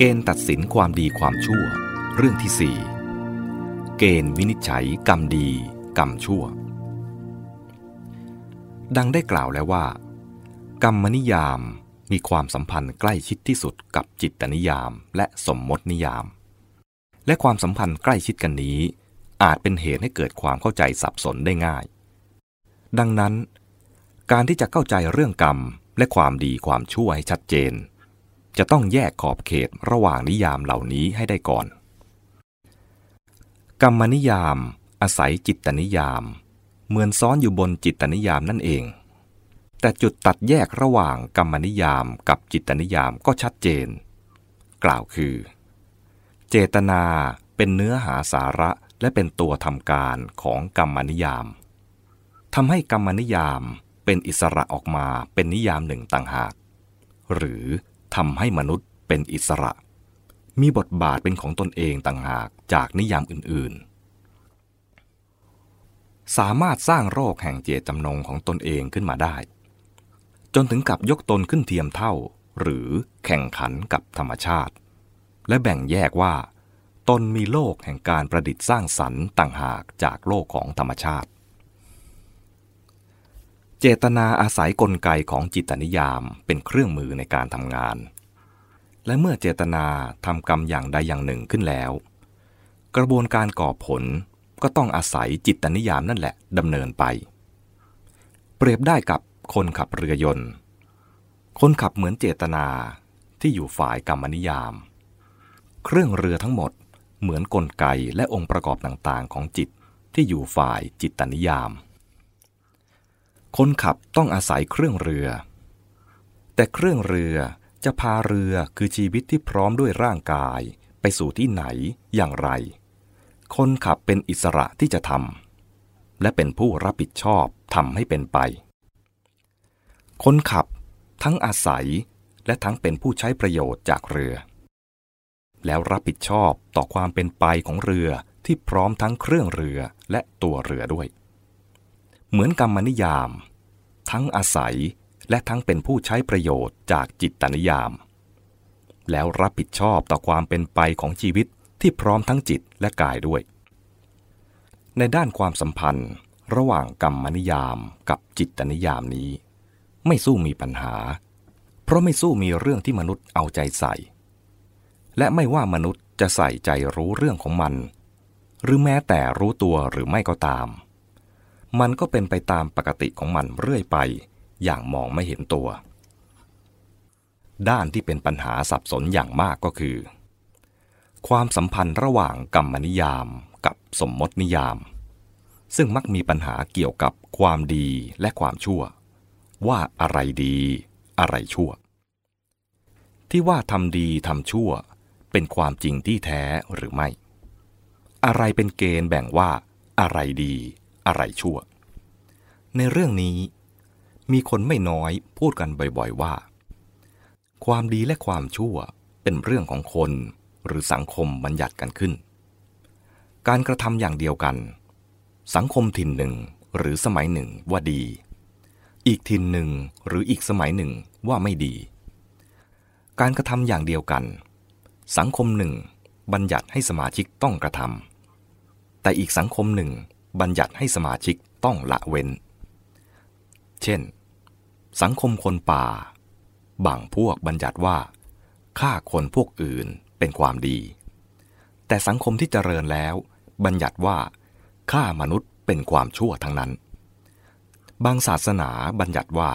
เกณฑ์ตัดสินความดีความชั่ว เรื่องที่สี่เกณฑ์วินิจฉัยกรรมดี กรรมชั่ว ดังได้กล่าวแล้วว่า กรรมนิยามมีความสัมพันธ์ใกล้ชิดที่สุดกับจิตนิยามและสมมตินิยาม และความสัมพันธ์ใกล้ชิดกันนี้ อาจเป็นเหตุให้เกิดความเข้าใจสับสนได้ง่าย ดังนั้น การที่จะเข้าใจเรื่องกรรมและความดีความชั่วให้ชัดเจน จะต้องแยกขอบเขตระหว่างนิยามเหล่านี้ให้ได้ก่อน กรรมนิยาม อาศัยจิตตนิยาม เหมือนซ้อนอยู่บนจิตตนิยามนั่นเอง แต่จุดตัดแยกระหว่างกรรมนิยามกับจิตนิยามก็ชัดเจน กล่าวคือ เจตนาเป็นเนื้อหาสาระและเป็นตัวทำการของกรรมนิยามทำให้กรรมนิยามเป็นอิสระออกมาเป็นนิยามหนึ่งต่างหาก หรือ ทำให้มนุษย์เป็นอิสระ มีบทบาทเป็นของตนเองต่างหากจากนิยามอื่นๆ สามารถสร้างโรคแห่งเจตจำนงของตนเองขึ้นมาได้ จนถึงกับยกตนขึ้นเทียมเท่า หรือแข่งขันกับธรรมชาติ และแบ่งแยกว่า ตนมีโลกแห่งการประดิษฐ์สร้างสรรค์ต่างหากจากโลกของธรรมชาติ เจตนาอาศัยกลไกของจิตนิยามเป็นเครื่องมือในการทำงาน และเมื่อเจตนาทำกรรมอย่างใดอย่างหนึ่งขึ้นแล้ว กระบวนการก่อผลก็ต้องอาศัยจิตนิยามนั่นแหละดำเนินไป เปรียบได้กับคนขับเรือยนต์ คนขับเหมือนเจตนาที่อยู่ฝ่ายกรรมนิยาม เครื่องเรือทั้งหมดเหมือนนกลไกและองค์ประกอบต่างๆ ของจิตที่อยู่ฝ่ายจิตนิยาม คนขับต้องอาศัยเครื่องเรือ แต่เครื่องเรือจะพาเรือคือชีวิตที่พร้อมด้วยร่างกาย ไปสู่ที่ไหนอย่างไร คนขับเป็นอิสระที่จะทำและเป็นผู้รับผิดชอบทำให้เป็นไป คนขับทั้งอาศัยและทั้งเป็นผู้ใช้ประโยชน์จากเรือ แล้วรับผิดชอบต่อความเป็นไปของเรือที่พร้อมทั้งเครื่องเรือและตัวเรือด้วย เหมือนกรรมนิยาม ทั้งอาศัยและทั้งเป็นผู้ใช้ประโยชน์จากจิตตนิยาม แล้วรับผิดชอบต่อความเป็นไปของชีวิตที่พร้อมทั้งจิตและกายด้วย ในด้านความสัมพันธ์ ระหว่างกรรมนิยามกับจิตตนิยามนี้ ไม่สู้มีปัญหา เพราะไม่สู้มีเรื่องที่มนุษย์เอาใจใส่ และไม่ว่ามนุษย์จะใส่ใจรู้เรื่องของมัน หรือแม้แต่รู้ตัวหรือไม่ก็ตาม มันก็เป็นไปตามปกติของมันเรื่อยไป อย่างมองไม่เห็นตัว ด้านที่เป็นปัญหาสับสนอย่างมากก็คือ ความสัมพันธ์ระหว่างกรรมนิยามกับสมมตินิยาม ซึ่งมักมีปัญหาเกี่ยวกับความดีและความชั่ว ว่าอะไรดีอะไรชั่ว ที่ว่าทำดีทำชั่ว เป็นความจริงที่แท้หรือไม่ อะไรเป็นเกณฑ์แบ่งว่าอะไรดี อะไรชั่ว ในเรื่องนี้ มีคนไม่น้อยพูดกันบ่อยๆว่า ความดีและความชั่วเป็นเรื่องของคนหรือสังคมบัญญัติกันขึ้น การกระทำอย่างเดียวกัน สังคมถิ่นหนึ่งหรือสมัยหนึ่งว่าดี อีกถิ่นหนึ่งหรืออีกสมัยหนึ่งว่าไม่ดี การกระทำอย่างเดียวกัน สังคมหนึ่งบัญญัติให้สมาชิกต้องกระทำแต่อีกสังคมหนึ่ง บัญญัติให้สมาชิกต้องละเว้น เช่น สังคมคนป่า บางพวกบัญญัติว่าฆ่าคนพวกอื่นเป็นความดี แต่สังคมที่เจริญแล้ว บัญญัติว่าฆ่ามนุษย์เป็นความชั่วทั้งนั้น บางศาสนาบัญญัติว่า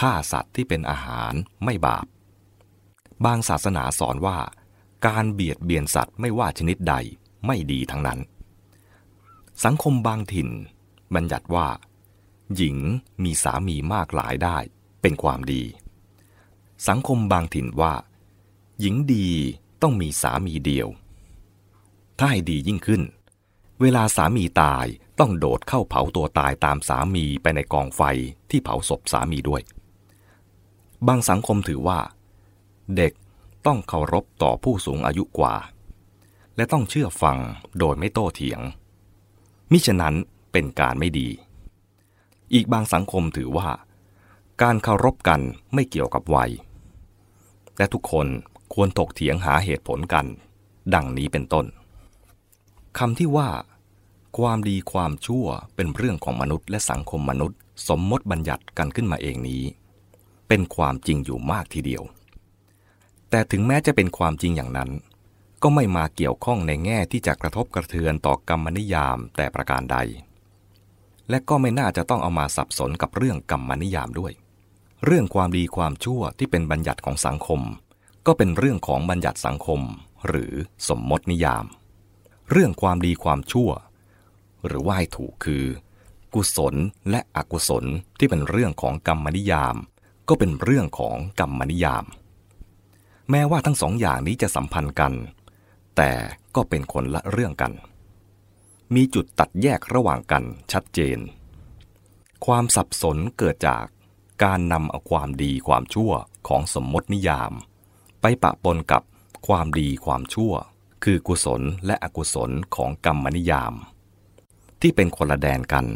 ฆ่าสัตว์ที่เป็นอาหารไม่บาป บางศาสนาสอนว่า การเบียดเบียนสัตว์ไม่ว่าชนิดใดไม่ดีทั้งนั้น สังคมบางถิ่น บัญญัติว่า หญิงมีสามีมากหลายได้เป็นความดี สังคมบางถิ่นว่า หญิงดีต้องมีสามีเดียว ถ้าให้ดียิ่งขึ้น เวลาสามีตายต้องโดดเข้าเผาตัวตายตามสามีไปในกองไฟที่เผาศพสามีด้วย บางสังคมถือว่า เด็กต้องเคารพต่อผู้สูงอายุกว่า และต้องเชื่อฟังโดยไม่โต้เถียง มิฉะนั้นเป็นการไม่ดี อีกบางสังคมถือว่า การเคารพกันไม่เกี่ยวกับวัย และทุกคนควรถกเถียงหาเหตุผลกัน ดังนี้เป็นต้นคำที่ว่า ความดีความชั่วเป็นเรื่องของมนุษย์และสังคมมนุษย์ สมมติบัญญัติกันขึ้นมาเองนี้ เป็นความจริงอยู่มากทีเดียว แต่ถึงแม้จะเป็นความจริงอย่างนั้น ก็ไม่มาเกี่ยวข้องในแง่ที่จะกระทบกระเทือนต่อกรรมนิยามแต่ประการใด และก็ไม่น่าจะต้องเอามาสับสนกับเรื่องกรรมนิยามด้วย เรื่องความดีความชั่วที่เป็นบัญญัติของสังคม ก็เป็นเรื่องของบัญญัติสังคม หรือสมมตินิยาม เรื่องความดีความชั่ว หรือว่าให้ถูกคือ กุศลและอกุศลที่เป็นเรื่องของกรรมนิยาม ก็เป็นเรื่องของกรรมนิยาม แม้ว่าทั้งสองอย่างนี้จะสัมพันธ์กัน แต่ก็เป็นคนละเรื่องกัน มีจุดตัดแยกระหว่างกันชัดเจน ความสับสนเกิดจากการนำเอาความดีความชั่วของสมมตินิยาม ไปปะปนกับความดีความชั่ว คือกุศลและอกุศลของกรรมนิยาม ที่เป็นคนละแดนกัน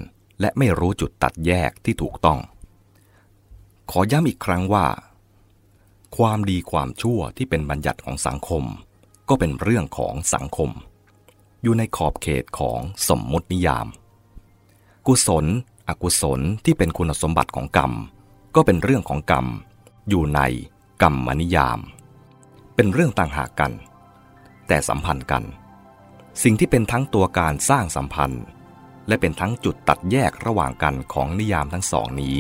และไม่รู้จุดตัดแยกที่ถูกต้อง ขอย้ำอีกครั้งว่า ความดีความชั่วที่เป็นบัญญัติของสังคม ก็เป็นเรื่องของสังคม อยู่ในขอบเขตของสมมุตินิยาม กุศล อกุศลที่เป็นคุณสมบัติของกรรม ก็เป็นเรื่องของกรรม อยู่ในกรรมนิยาม เป็นเรื่องต่างหากกัน แต่สัมพันธ์กัน สิ่งที่เป็นทั้งตัวการสร้างสัมพันธ์ และเป็นทั้งจุดตัดแยกระหว่างกันของนิยามทั้งสองนี้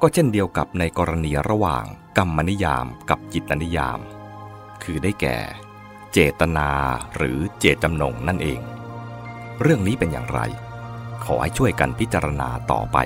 ก็เช่นเดียวกับในกรณีระหว่างกรรมนิยามกับจิตนิยาม คือได้แก่ เจตนาหรือเจตจำนงนั่นเอง เรื่องนี้เป็นอย่างไร ขอให้ช่วยกันพิจารณาต่อไป